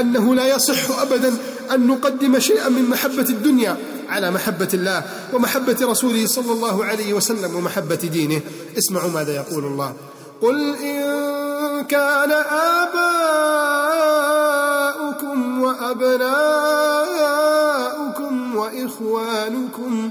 أنه لا يصح أبدا أن نقدم شيئا من محبة الدنيا على محبة الله ومحبة رسوله صلى الله عليه وسلم ومحبة دينه. اسمعوا ماذا يقول الله. قل إن كان آباؤكم وأبناؤكم وإخوانكم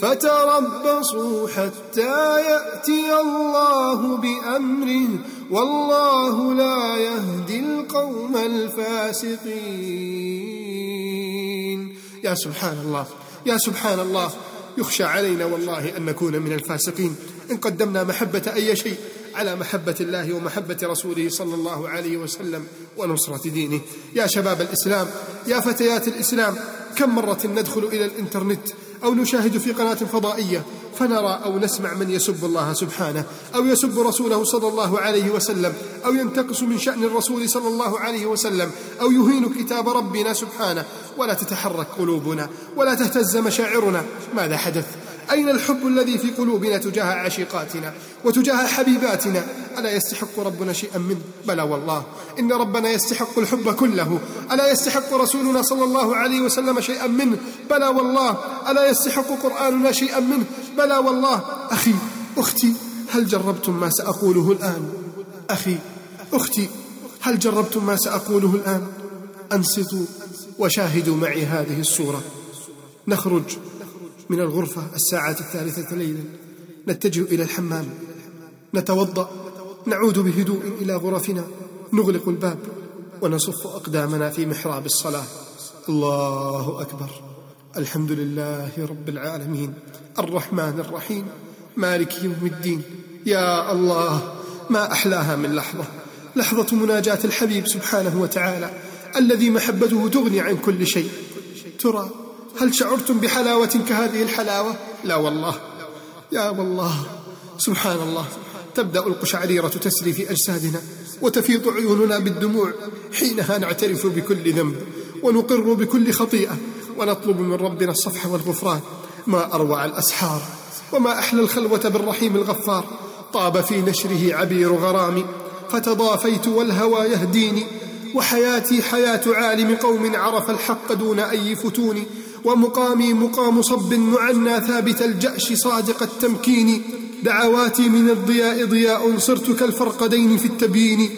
فتربصوا حتى يأتي الله بأمره. والله لا يهدي القوم الفاسقين. يا سبحان الله يا سبحان الله يخشى علينا والله أن نكون من الفاسقين. إن قدمنا محبة أي شيء على محبة الله ومحبة رسوله صلى الله عليه وسلم ونصرة دينه. يا شباب الإسلام يا فتيات الإسلام كم مرة ندخل إلى الإنترنت أو نشاهد في قناة فضائية فنرى أو نسمع من يسب الله سبحانه أو يسب رسوله صلى الله عليه وسلم أو ينتقص من شأن الرسول صلى الله عليه وسلم أو يهين كتاب ربنا سبحانه. ولا تتحرك قلوبنا ولا تهتز مشاعرنا. ماذا حدث؟ أين الحب الذي في قلوبنا تجاه عشيقاتنا وتجاه حبيباتنا؟ ألا يستحق ربنا شيئا منه بلى والله. إن ربنا يستحق الحب كله. ألا يستحق رسولنا صلى الله عليه وسلم شيئا منه بلى والله. ألا يستحق قرآننا شيئا منه بلى والله. أخي أختي هل جربتم ما سأقوله الآن؟ أخي أختي هل جربتم ما سأقوله الآن؟ أنصتوا وشاهدوا معي هذه الصورة نخرج من الغرفة الساعة الثالثة ليلا. نتجه إلى الحمام. نتوضأ. نعود بهدوء إلى غرفنا. نغلق الباب. ونصف أقدامنا في محراب الصلاة. الله أكبر. الحمد لله رب العالمين. الرحمن الرحيم. مالك يوم الدين. يا الله ما أحلاها من لحظة. لحظة مناجاة الحبيب سبحانه وتعالى. الذي محبته تغني عن كل شيء. ترى هل شعرتم بحلاوة كهذه الحلاوة؟ لا والله. يا والله. سبحان الله تبدأ القشعريرة تسري في أجسادنا وتفيض عيوننا بالدموع حينها نعترف بكل ذنب ونقر بكل خطيئة ونطلب من ربنا الصفح والغفران. ما أروع الأسحار وما أحلى الخلوة بالرحيم الغفار. طاب في نشره عبير غرامي فتضافيت والهوى يهديني. وحياتي حياة عالم قوم عرف الحق دون أي فتون. ومقامي مقام صب معنى ثابت الجأش صادق التمكين. دعواتي من الضياء ضياء صرت كالفرقدين في التبيين.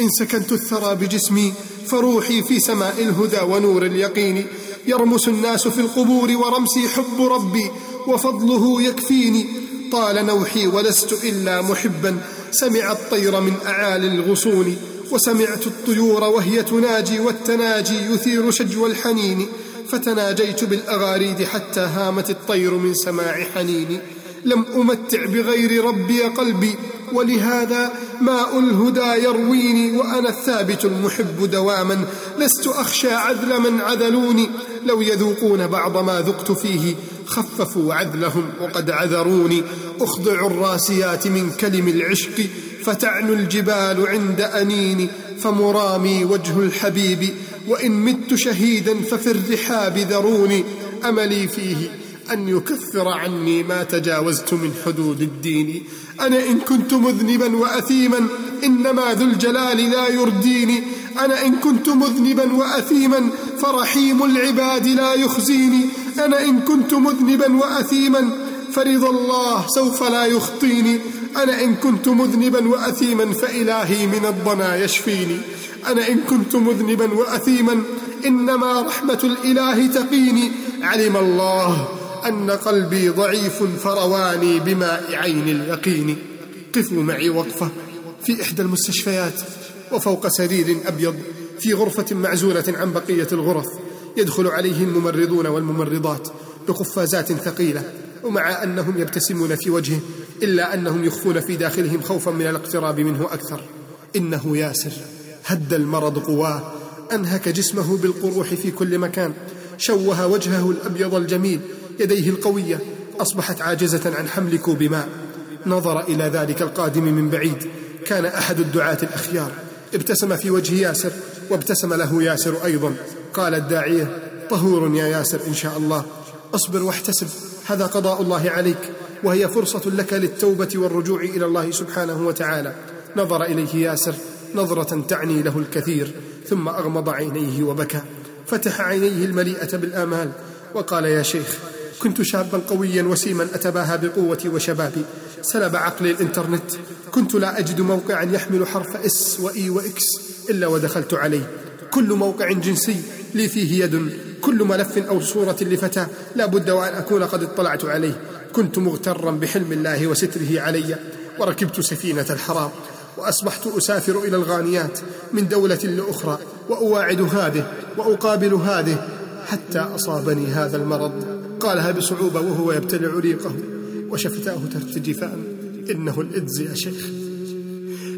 إن سكنت الثرى بجسمي فروحي في سماء الهدى ونور اليقين. يرمس الناس في القبور ورمسي حب ربي وفضله يكفيني طال نوحي ولست إلا محبا سمع الطير من أعالي الغصون. وسمعت الطيور وهي تناجي والتناجي يثير شجو الحنين. فتناجيت بالأغاريد حتى هامت الطير من سماع حنيني. لم أمتع بغير ربي قلبي ولهذا ماء الهدى يرويني وأنا الثابت المحب دواما. لست أخشى عذل من عذلوني لو يذوقون بعض ما ذقت فيه خففوا عذلهم وقد عذروني. أخضع الراسيات من كلم العشق فتعنو الجبال عند أنيني. فمرامي وجه الحبيب وإن مت شهيدا ففي الرحاب ذروني أملي فيه أن يكفر عني ما تجاوزت من حدود الدين. أنا إن كنت مذنبا وأثيما إنما ذو الجلال لا يرديني. أنا إن كنت مذنبا وأثيما فرحيم العباد لا يخزيني. أنا إن كنت مذنبا وأثيما فرضا الله سوف لا يخطيني. أنا إن كنت مذنبا وأثيما فإلهي من الضنا يشفيني. أنا إن كنت مذنبا وأثيما إنما رحمة الإله تقيني. علم الله أن قلبي ضعيف فرواني بماء عين اليقين. قفوا معي وقفة في إحدى المستشفيات وفوق سرير أبيض في غرفة معزولة عن بقية الغرف. يدخل عليه الممرضون والممرضات بقفازات ثقيلة ومع أنهم يبتسمون في وجهه إلا أنهم يخفون في داخلهم خوفا من الاقتراب منه أكثر. إنه ياسر. هد المرض قواه. أنهك جسمه بالقروح في كل مكان. شوه وجهه الأبيض الجميل. يديه القوية. أصبحت عاجزة عن حمل كوب ماء. نظر إلى ذلك القادم من بعيد. كان أحد الدعاة الأخيار. ابتسم في وجه ياسر وابتسم له ياسر أيضا. قال الداعية طهور يا ياسر إن شاء الله. أصبر واحتسب. هذا قضاء الله عليك. وهي فرصة لك للتوبة والرجوع إلى الله سبحانه وتعالى. نظر إليه ياسر. نظرة تعني له الكثير ثم أغمض عينيه وبكى. فتح عينيه المليئة بالآمال وقال يا شيخ كنت شابا قويا وسيما أتباهى بقوتي وشبابي. سلب عقلي الإنترنت. كنت لا أجد موقعا يحمل حرف إس وإي وإكس إلا ودخلت عليه. كل موقع جنسي لي فيه يد. كل ملف أو صورة لفتاة لا بد وأن أكون قد اطلعت عليه. كنت مغترا بحلم الله وستره علي وركبت سفينة الحرام. وأصبحت أسافر إلى الغانيات من دولة لأخرى وأواعد هذه وأقابل هذه حتى أصابني هذا المرض. قالها بصعوبة وهو يبتلع ريقه وشفتاه ترتجفان إنه الإدز يا شيخ.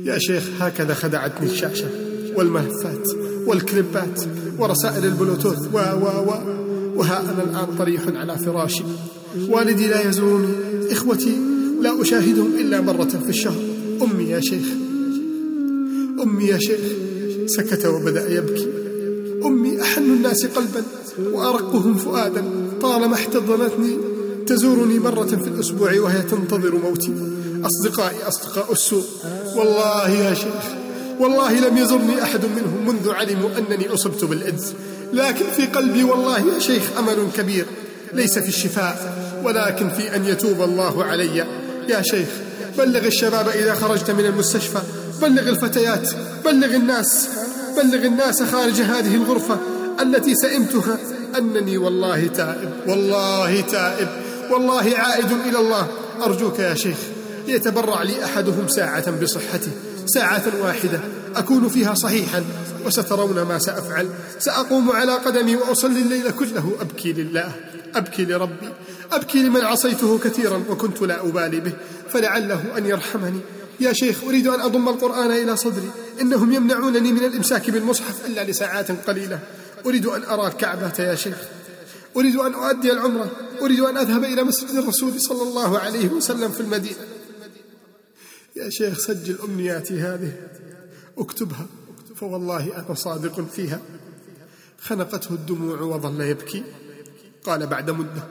يا شيخ هكذا خدعتني الشاشة والملفات والكليبات ورسائل البلوتوث و و و وها أنا الآن طريح على فراشي. والدي لا يزورني. إخوتي لا أشاهدهم إلا مرة في الشهر. أمي يا شيخ. أمي يا شيخ سكت وبدأ يبكي. أمي أحن الناس قلبا وأرقهم فؤادا. طالما احتضنتني تزورني مرة في الأسبوع وهي تنتظر موتي. أصدقائي أصدقاء السوء. والله يا شيخ والله لم يزرني أحد منهم منذ علموا أنني أصبت بالإدز. لكن في قلبي والله يا شيخ أمل كبير. ليس في الشفاء ولكن في أن يتوب الله علي. يا شيخ بلغ الشباب إذا خرجت من المستشفى. بلغ الفتيات بلغ الناس بلغ الناس خارج هذه الغرفة التي سئمتها أنني والله تائب والله تائب والله عائد إلى الله. أرجوك يا شيخ ليتبرع لي أحدهم ساعة بصحته ساعة واحدة أكون فيها صحيحا وسترون ما سأفعل. سأقوم على قدمي وأصلي الليل كله. أبكي لله أبكي لربي أبكي لمن عصيته كثيرا وكنت لا أبالي به فلعله أن يرحمني. يا شيخ أريد أن أضم القرآن إلى صدري. إنهم يمنعونني من الإمساك بالمصحف إلا لساعات قليلة. أريد أن أرى الكعبة يا شيخ. أريد أن أؤدي العمرة. أريد أن أذهب إلى مسجد الرسول صلى الله عليه وسلم في المدينة. يا شيخ سجل أمنياتي هذه. اكتبها فوالله أنا صادق فيها. خنقته الدموع وظل يبكي. قال بعد مدة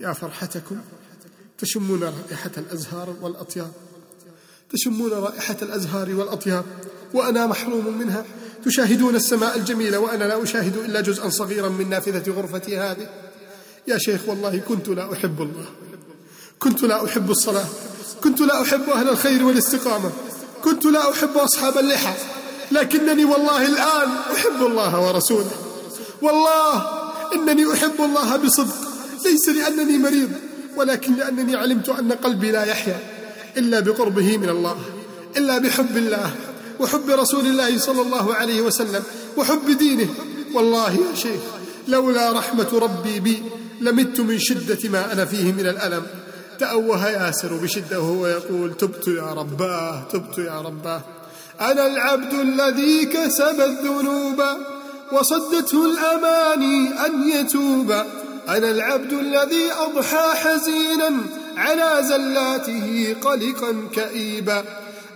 يا فرحتكم تشمون رائحة الأزهار والأطيار تشمون رائحة الأزهار والأطيار وأنا محروم منها. تشاهدون السماء الجميلة وأنا لا أشاهد إلا جزءا صغيرا من نافذة غرفتي هذه. يا شيخ والله كنت لا أحب الله. كنت لا أحب الصلاة. كنت لا أحب أهل الخير والاستقامة. كنت لا أحب أصحاب اللحى. لكنني والله الآن أحب الله ورسوله. والله إنني أحب الله بصدق. ليس لأنني مريض ولكن لأنني علمت أن قلبي لا يحيا. إلا بقربه من الله إلا بحب الله وحب رسول الله صلى الله عليه وسلم وحب دينه. والله يا شيخ لولا رحمة ربي بي لمت من شدة ما أنا فيه من الألم. تأوه ياسر بشدة وهو يقول تبت يا رباه تبت يا رباه. أنا العبد الذي كسب الذنوب وصدته الأماني أن يتوب. أنا العبد الذي أضحى حزينا على زلاته قلقا كئيبا.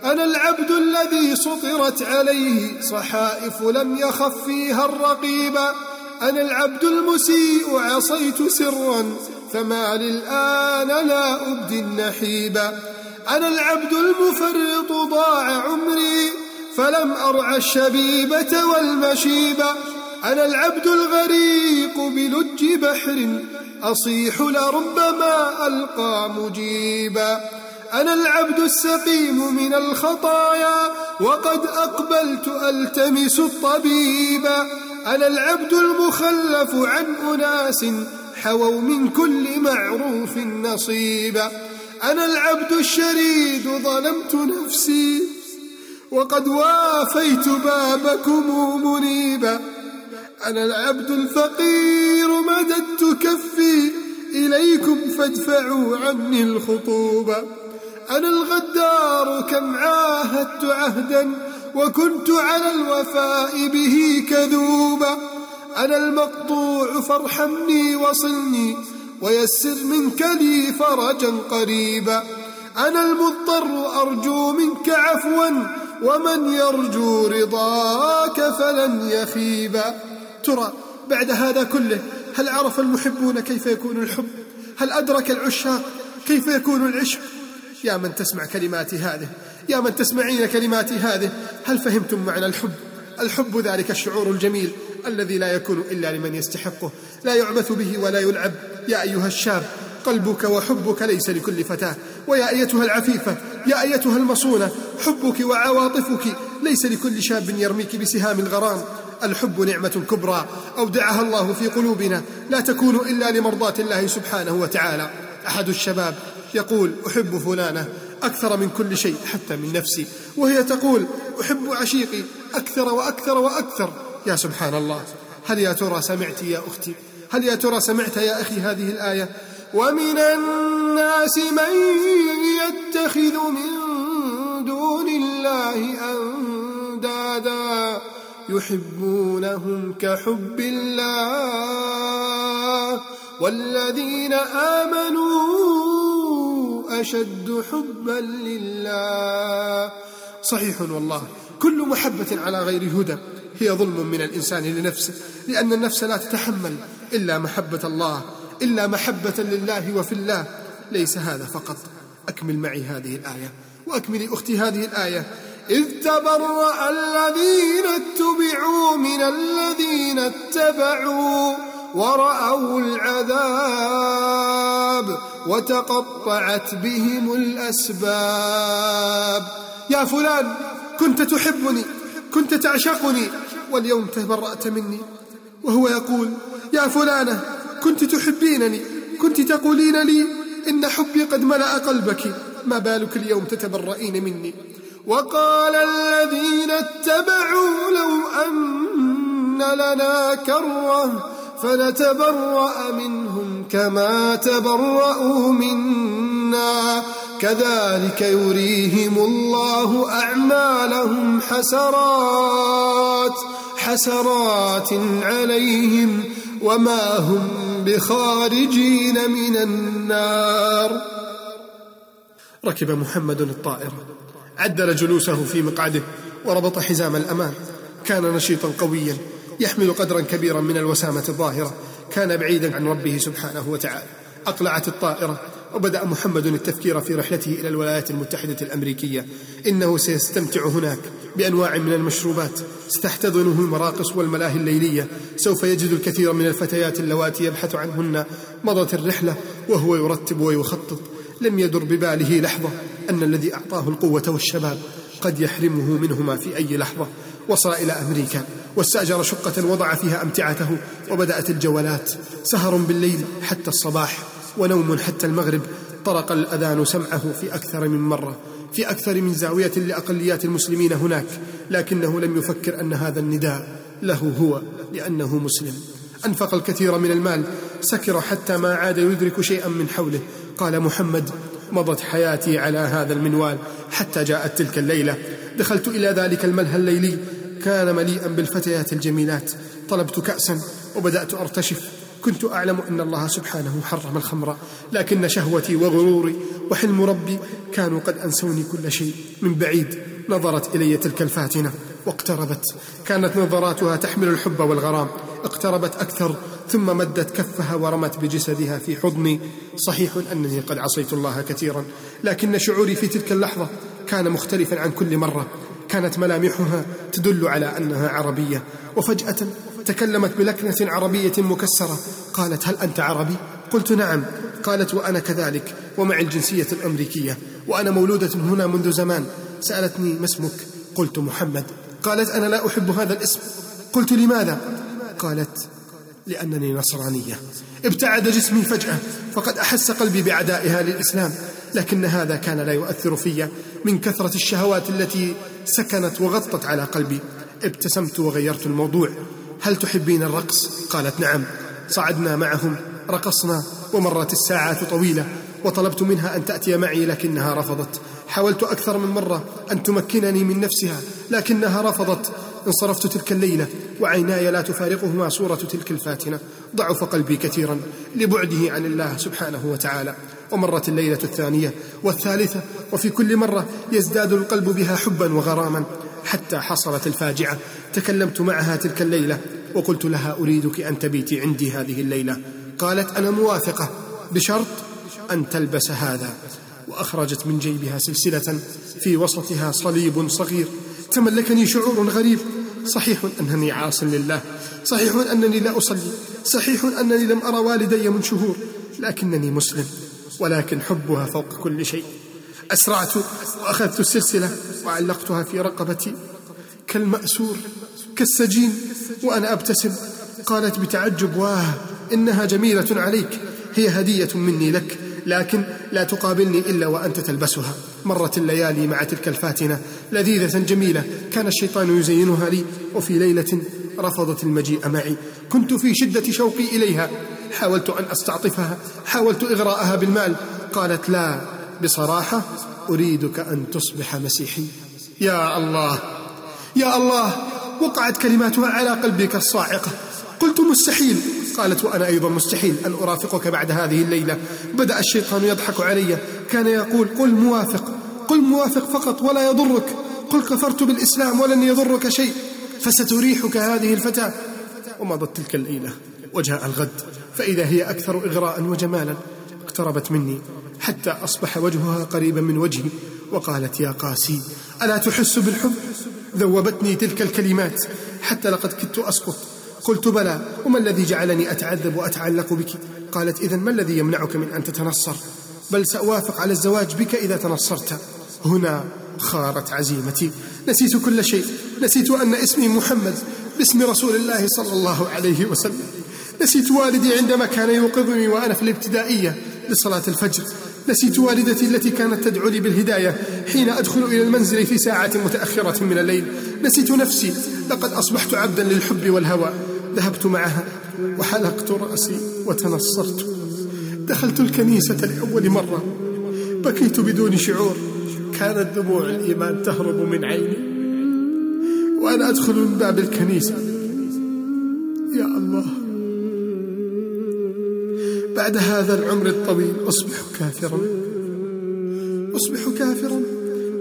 أنا العبد الذي سطرت عليه صحائف لم يخف فيها الرقيبا أنا العبد المسيء عصيت سرا فما للآن لا أبدي النحيبا أنا العبد المفرط ضاع عمري فلم أرعى الشبيبة والمشيبة أنا العبد الغريق بلج بحر أصيح لربما ألقى مجيبا. أنا العبد السقيم من الخطايا وقد أقبلت ألتمس الطبيبا أنا العبد المخلف عن أناس حووا من كل معروف نصيبا أنا العبد الشريد ظلمت نفسي وقد وافيت بابكم منيبا. أنا العبد الفقير مددت كفي إليكم فادفعوا عني الخطوبة أنا الغدار كم عاهدت عهدا وكنت على الوفاء به كذوبا أنا المقطوع فارحمني وصلني ويسر منك لي فرجا قريبا أنا المضطر أرجو منك عفوا ومن يرجو رضاك فلن يخيبا ترى بعد هذا كله هل عرف المحبون كيف يكون الحب؟ هل أدرك العشاق كيف يكون العشق؟ يا من تسمع كلماتي هذه يا من تسمعين كلماتي هذه هل فهمتم معنى الحب؟ الحب ذلك الشعور الجميل الذي لا يكون إلا لمن يستحقه لا يعبث به ولا يلعب. يا أيها الشاب قلبك وحبك ليس لكل فتاة. ويا أيتها العفيفة يا أيتها المصونة حبك وعواطفك ليس لكل شاب يرميك بسهام الغرام. الحب نعمة كبرى أودعها الله في قلوبنا لا تكون إلا لمرضاة الله سبحانه وتعالى. أحد الشباب يقول أحب فلانة أكثر من كل شيء حتى من نفسي. وهي تقول أحب عشيقي أكثر وأكثر وأكثر. يا سبحان الله هل يا ترى سمعت يا أختي؟ هل يا ترى سمعت يا أخي هذه الآية؟ ومن الناس من يتخذ من دون الله أندادا. يحبونهم كحب الله والذين آمنوا أشد حبا لله. صحيح والله كل محبة على غير هدى هي ظلم من الإنسان لنفسه لأن النفس لا تتحمل إلا محبة الله إلا محبة لله وفي الله. ليس هذا فقط. أكمل معي هذه الآية وأكملي أختي هذه الآية. إذ تبرأ الذين اتبعوا من الذين اتبعوا ورأوا العذاب وتقطعت بهم الأسباب. يا فلان كنت تحبني كنت تعشقني واليوم تبرأت مني. وهو يقول يا فلانة كنت تحبينني كنت تقولين لي إن حبي قد ملأ قلبك ما بالك اليوم تتبرئين مني؟ وقال الذين اتبعوا لو أن لنا كرة فنتبرأ منهم كما تبرأوا منا. كذلك يريهم الله أعمالهم حسرات حسرات عليهم وما هم بخارجين من النار. ركب محمد الطائرة عدل جلوسه في مقعده وربط حزام الأمان. كان نشيطا قويا يحمل قدرا كبيرا من الوسامة الظاهرة. كان بعيدا عن ربه سبحانه وتعالى. أقلعت الطائرة وبدأ محمد التفكير في رحلته إلى الولايات المتحدة الأمريكية. إنه سيستمتع هناك بأنواع من المشروبات. ستحتضنه المراقص والملاهي الليلية. سوف يجد الكثير من الفتيات اللواتي يبحث عنهن. مضت الرحلة وهو يرتب ويخطط. لم يدر بباله لحظة. أن الذي أعطاه القوة والشباب قد يحرمه منهما في أي لحظة. وصل إلى أمريكا واستأجر شقة وضع فيها أمتعته وبدأت الجولات. سهر بالليل حتى الصباح ونوم حتى المغرب. طرق الأذان سمعه في أكثر من مرة في أكثر من زاوية لأقليات المسلمين هناك. لكنه لم يفكر أن هذا النداء له هو لأنه مسلم. أنفق الكثير من المال سكر حتى ما عاد يدرك شيئا من حوله. قال محمد مضت حياتي على هذا المنوال حتى جاءت تلك الليلة. دخلت إلى ذلك الملهى الليلي. كان مليئا بالفتيات الجميلات. طلبت كأسا وبدأت أرتشف. كنت أعلم أن الله سبحانه حرم الخمر. لكن شهوتي وغروري وحلم ربي كانوا قد أنسوني كل شيء. من بعيد نظرت إلي تلك الفاتنة. واقتربت. كانت نظراتها تحمل الحب والغرام. اقتربت أكثر ثم مدت كفها ورمت بجسدها في حضني. صحيح أنني قد عصيت الله كثيرا لكن شعوري في تلك اللحظة كان مختلفا عن كل مرة. كانت ملامحها تدل على أنها عربية. وفجأة تكلمت بلكنة عربية مكسرة. قالت هل أنت عربي؟ قلت نعم. قالت وأنا كذلك ومع الجنسية الأمريكية وأنا مولودة هنا منذ زمان. سألتني ما اسمك؟ قلت محمد. قالت أنا لا أحب هذا الاسم. قلت لماذا؟ قالت لأنني نصرانية. ابتعد جسمي فجأة فقد أحس قلبي بعدائها للإسلام لكن هذا كان لا يؤثر في من كثرة الشهوات التي سكنت وغطت على قلبي. ابتسمت وغيرت الموضوع. هل تحبين الرقص؟ قالت نعم. صعدنا معهم رقصنا ومرت الساعات طويلة وطلبت منها أن تأتي معي لكنها رفضت. حاولت أكثر من مرة أن تمكنني من نفسها لكنها رفضت. انصرفت تلك الليلة وعيناي لا تفارقهما صورة تلك الفاتنة. ضعف قلبي كثيرا لبعده عن الله سبحانه وتعالى. ومرت الليلة الثانية والثالثة وفي كل مرة يزداد القلب بها حبا وغراما. حتى حصلت الفاجعة تكلمت معها تلك الليلة وقلت لها أريدك أن تبيتي عندي هذه الليلة. قالت أنا موافقة بشرط أن تلبس هذا. وأخرجت من جيبها سلسلة في وسطها صليب صغير. تملكني شعور غريب صحيح أنني عاص لله. صحيح أنني لا أصلي. صحيح أنني لم أرى والدي من شهور. لكنني مسلم ولكن حبها فوق كل شيء. أسرعت وأخذت السلسلة وعلقتها في رقبتي. كالمأسور كالسجين وأنا أبتسم. قالت بتعجب واه إنها جميلة عليك. هي هدية مني لك. لكن لا تقابلني إلا وأنت تلبسها. مرت الليالي مع تلك الفاتنة. لذيذة جميلة. كان الشيطان يزينها لي. وفي ليلة رفضت المجيء معي. كنت في شدة شوقي إليها. حاولت أن أستعطفها. حاولت إغراءها بالمال. قالت لا بصراحة أريدك أن تصبح مسيحي. يا الله. يا الله. وقعت كلماتها على قلبي كالصاعقة قلت مستحيل. قالت وأنا أيضا مستحيل أن أرافقك بعد هذه الليلة. بدأ الشيطان يضحك علي. كان يقول قل موافق. قل موافق فقط ولا يضرك. قل كفرت بالإسلام ولن يضرك شيء. فستريحك هذه الفتاة. ومضت تلك الليلة وجاء الغد. فإذا هي أكثر إغراء وجمالا اقتربت مني. حتى أصبح وجهها قريبا من وجهي. وقالت يا قاسي ألا تحس بالحب؟ ذوبتني تلك الكلمات. حتى لقد كدت أسقط. قلت بلى وما الذي جعلني أتعذب وأتعلق بك؟ قالت إذا ما الذي يمنعك من أن تتنصر؟ بل سأوافق على الزواج بك إذا تنصرت. هنا خارت عزيمتي. نسيت كل شيء. نسيت أن اسمي محمد باسم رسول الله صلى الله عليه وسلم. نسيت والدي عندما كان يوقظني وأنا في الابتدائية لصلاة الفجر. نسيت والدتي التي كانت تدعو لي بالهداية حين أدخل إلى المنزل في ساعة متأخرة من الليل. نسيت نفسي. لقد أصبحت عبدا للحب والهوى. ذهبت معها وحلقت رأسي وتنصرت. دخلت الكنيسة لأول مرة. بكيت بدون شعور. كانت دموع الإيمان تهرب من عيني. وأنا أدخل من باب الكنيسة. يا الله. بعد هذا العمر الطويل أصبح كافرا. أصبح كافرا.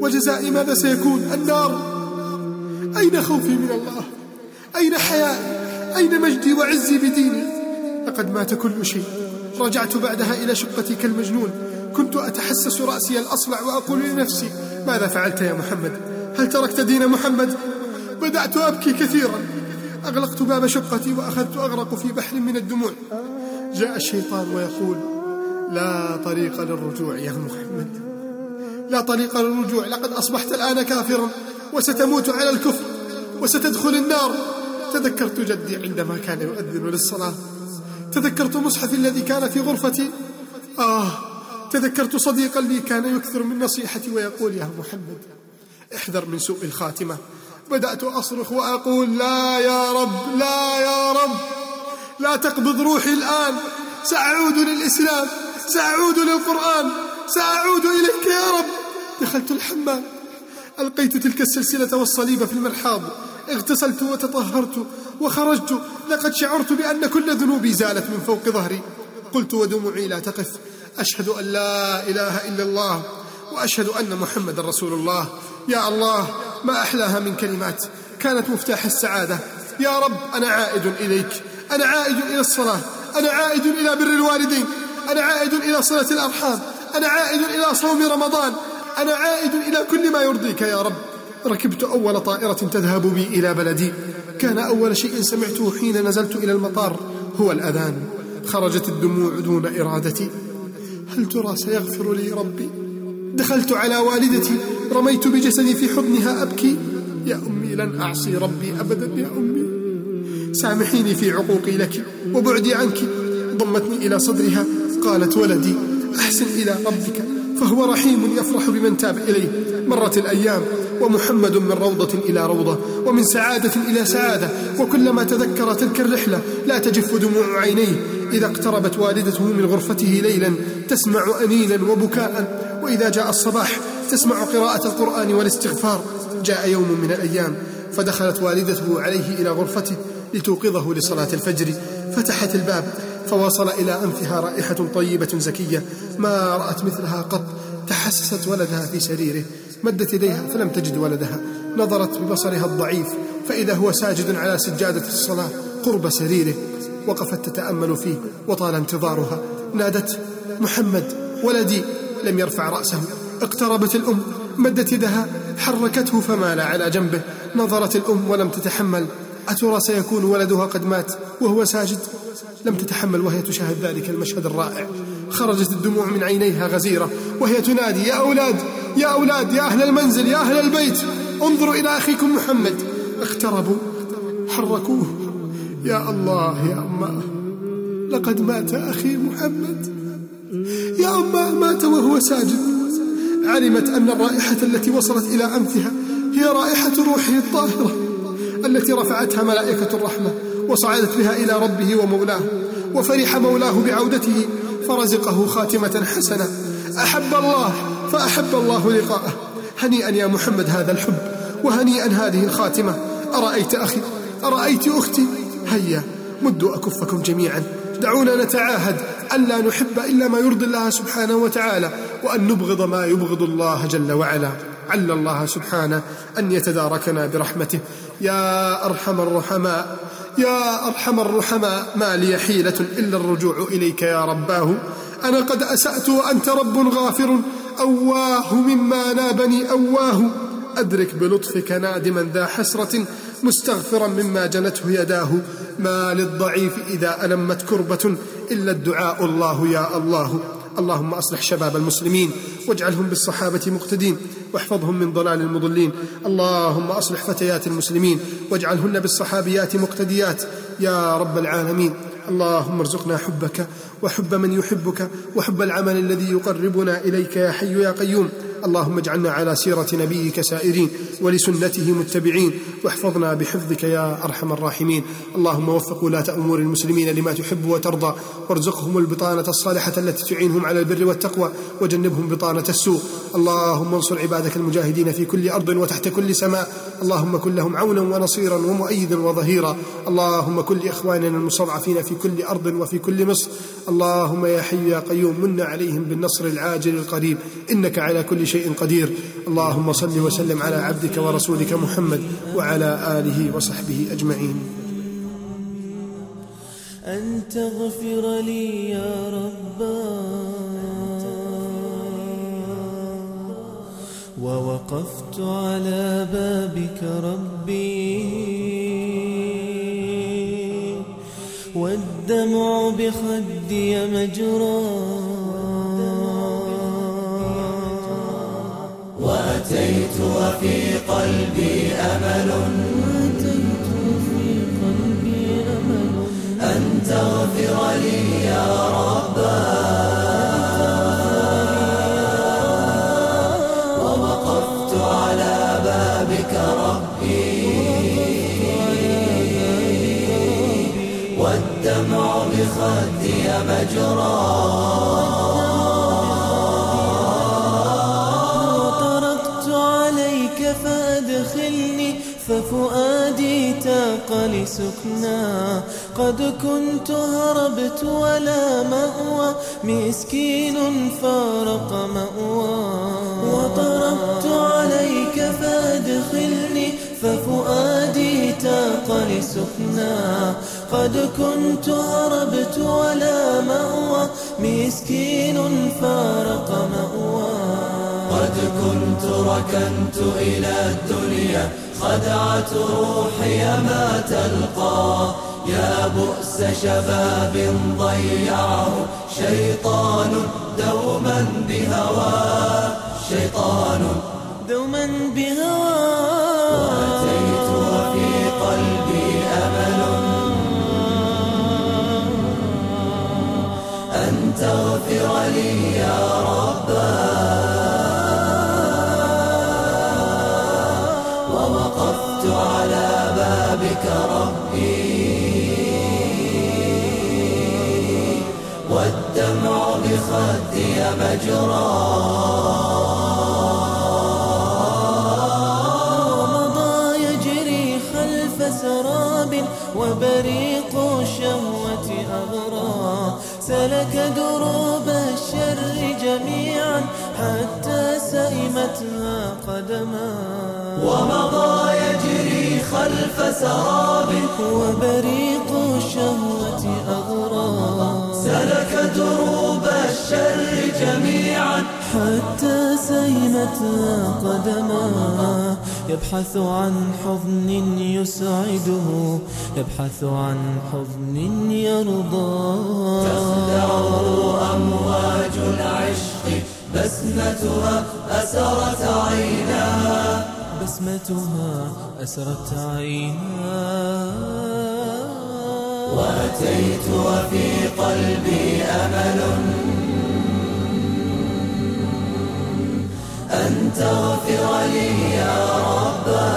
وجزائي ماذا سيكون؟ النار. أين خوفي من الله؟ أين حيائي؟ أين مجدي وعزي بديني؟ لقد مات كل شيء. رجعت بعدها إلى شقتي كالمجنون. كنت أتحسس رأسي الأصلع وأقول لنفسي ماذا فعلت يا محمد؟ هل تركت دين محمد؟ بدأت أبكي كثيرا. أغلقت باب شقتي وأخذت أغرق في بحر من الدموع. جاء الشيطان ويقول لا طريق للرجوع يا محمد. لا طريق للرجوع. لقد أصبحت الآن كافرا وستموت على الكفر وستدخل النار. تذكرت جدي عندما كان يؤذن للصلاة. تذكرت مصحفي الذي كان في غرفتي. آه تذكرت صديقا لي كان يكثر من نصيحتي ويقول يا محمد احذر من سوء الخاتمة. بدأت أصرخ وأقول لا يا رب لا يا رب لا تقبض روحي الآن. سأعود للإسلام سأعود للقرآن سأعود إليك يا رب. دخلت الحمام. ألقيت تلك السلسلة والصليب في المرحاض. اغتسلت وتطهرت وخرجت. لقد شعرت بأن كل ذنوبي زالت من فوق ظهري. قلت ودموعي لا تقف. أشهد أن لا إله إلا الله وأشهد أن محمد رسول الله. يا الله ما أحلاها من كلمات؟ كانت مفتاح السعادة. يا رب أنا عائد إليك. أنا عائد إلى الصلاة. أنا عائد إلى بر الوالدين. أنا عائد إلى صلة الأرحام. أنا عائد إلى صوم رمضان. أنا عائد إلى كل ما يرضيك يا رب. ركبت أول طائرة تذهب بي إلى بلدي. كان أول شيء سمعته حين نزلت إلى المطار هو الأذان. خرجت الدموع دون إرادتي. هل ترى سيغفر لي ربي؟ دخلت على والدتي. رميت بجسدي في حضنها أبكي. يا أمي لن أعصي ربي أبدا يا أمي. سامحيني في عقوقي لك وبعدي عنك. ضمتني إلى صدرها. قالت ولدي أحسن إلى ربك فهو رحيم يفرح بمن تاب إليه. مرت الأيام. ومحمد من روضة إلى روضة ومن سعادة إلى سعادة وكلما تذكر تلك الرحلة لا تجف دموع عينيه. إذا اقتربت والدته من غرفته ليلا تسمع أنينا وبكاء. وإذا جاء الصباح تسمع قراءة القرآن والاستغفار. جاء يوم من الأيام فدخلت والدته عليه إلى غرفته لتوقظه لصلاة الفجر. فتحت الباب فوصل إلى أنفها رائحة طيبة زكية. ما رأت مثلها قط. تحسست ولدها في سريره مدت يديها فلم تجد ولدها نظرت ببصرها الضعيف فإذا هو ساجد على سجادة الصلاة قرب سريره وقفت تتأمل فيه وطال انتظارها. نادت محمد ولدي. لم يرفع رأسه. اقتربت الأم مدت يدها حركته فمال على جنبه. نظرت الأم ولم تتحمل. أترى سيكون ولدها قد مات وهو ساجد؟ لم تتحمل وهي تشاهد ذلك المشهد الرائع. خرجت الدموع من عينيها غزيرة وهي تنادي يا أولاد يا أولاد يا أهل المنزل يا أهل البيت انظروا إلى أخيكم محمد. اقتربوا حركوه يا الله يا أماه لقد مات أخي محمد. يا أماه مات وهو ساجد. علمت أن الرائحة التي وصلت إلى أنفها هي رائحة روحه الطاهرة التي رفعتها ملائكة الرحمة وصعدت بها إلى ربه ومولاه وفرح مولاه بعودته فرزقه خاتمة حسنة. أحب الله فأحب الله لقاءه. هنيئا يا محمد هذا الحب وهنيئا هذه الخاتمة. أرأيت أخي؟ أرأيت أختي؟ هيا مدوا أكفكم جميعا. دعونا نتعاهد أن لا نحب إلا ما يرضي الله سبحانه وتعالى وأن نبغض ما يبغض الله جل وعلا. عل الله سبحانه أن يتداركنا برحمته. يا أرحم الرحماء. يا أرحم الرحماء ما لي حيلة إلا الرجوع إليك يا رباه. أنا قد أسأت وأنت رب غافر. أواه مما نابني أواه. أدرك بلطفك نادما ذا حسرة مستغفرا مما جنته يداه. ما للضعيف إذا ألمت كربة إلا الدعاء الله يا الله. اللهم أصلح شباب المسلمين. واجعلهم بالصحابة مقتدين واحفظهم من ضلال المضلين. اللهم أصلح فتيات المسلمين واجعلهن بالصحابيات مقتديات. يا رب العالمين اللهم ارزقنا حبك وحب من يحبك وحب العمل الذي يقربنا إليك يا حي يا قيوم. اللهم اجعلنا على سيرة نبيك سائرين ولسنته متبعين واحفظنا بحفظك يا أرحم الراحمين. اللهم وفق ولاة أمور المسلمين لما تحب وترضى وارزقهم البطانة الصالحة التي تعينهم على البر والتقوى وجنبهم بطانة السوء. اللهم انصر عبادك المجاهدين في كل أرض وتحت كل سماء. اللهم كن لهم عونا ونصيرا ومؤيدا وظهيرا. اللهم كن لإخواننا المستضعفين في كل أرض وفي كل مصر. اللهم يا حي يا قيوم من عليهم بالنصر العاجل القريب. إنك على كل شيء قدير. اللهم صل وسلم على عبدك ورسولك محمد وعلى آله وصحبه أجمعين. أن تغفر لي يا ربا ووقفت على بابك ربي. والدمع بخدي مجرى. وأتيت وفي قلبي أمل. أن تغفر لي يا ربا قد كنت هربت ولا مأوى. مسكين فارق مأوى. وطربت عليك فادخلني ففؤادي تاق لسكنا قد كنت هربت ولا مأوى. مسكين فارق مأوى. قد كنت ركنت إلى الدنيا خدعت روحي ما تلقى. يا بؤس شباب ضيعه شيطان دوما بهوى شيطان دوما بهوى. ومضى يجري وبريق الشهوة أغرى سلك دروب الشر جميعا حتى سئمتها قدما ومضى يجري خلف سراب وبريق الشهوة سيمتها قدما يبحث عن حضن يسعده يبحث عن حضن يرضى. تخدعه أمواج العشق بسمتها أسرت عيناها بسمتها أسرت عيناها وأتيت وفي قلبي أمل. أن تغفر لي يا ربا.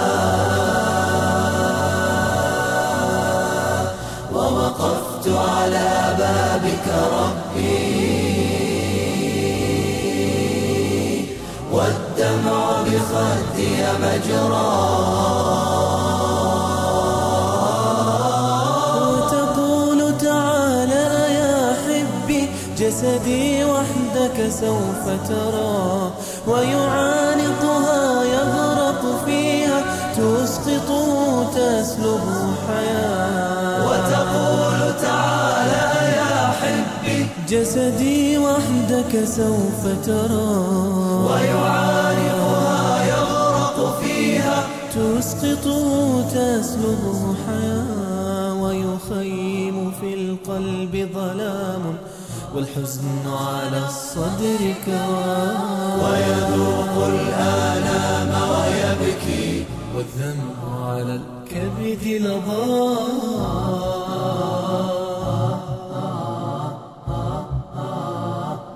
ووقفت على بابك ربي. والدمع بخدي مجراه جسدي وحدك سوف ترى. ويعانقها يغرق فيها تسقطه تسلبه حياة. وتقول تعالى يا حبي. جسدي وحدك سوف ترى. ويعانقها يغرق فيها. تسقطه تسلبه حياة. ويخيم في القلب ظلام. والحزن على الصدر كواب ويذوق الآلام ويبكي. والذنب على الكبد لظى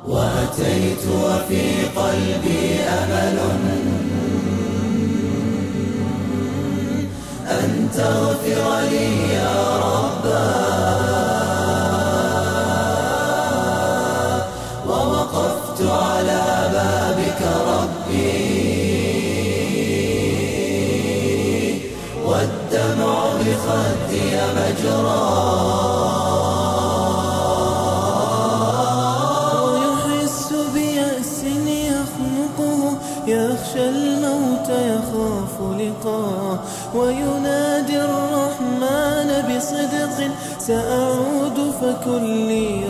وأتيت وفي قلبي أمل. أن تغفر لي يا ربا مجراه ويحس بيأس يخنقه يخشى الموت يخاف لقاه وينادي الرحمن بصدق سأعود فكلي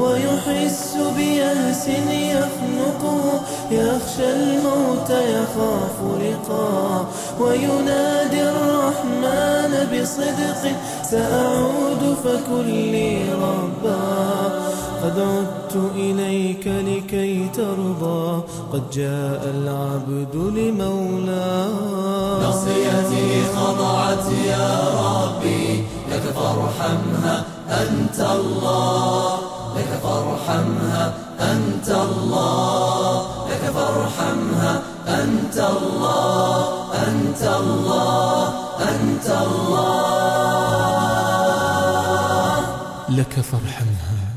ويحس بيأس يخنقه يخشى الموت يخاف لقاه وينادي الرحمن بصدق سأعود فكلي ربا. قد عدت إليك لكي ترضى قد جاء العبد لمولاه نصيتي خضعت يا ربي لك فارحمها أنت الله. فارحمها أنت الله. لك فارحمها أنت الله. أنت الله. أنت الله. لك فارحمها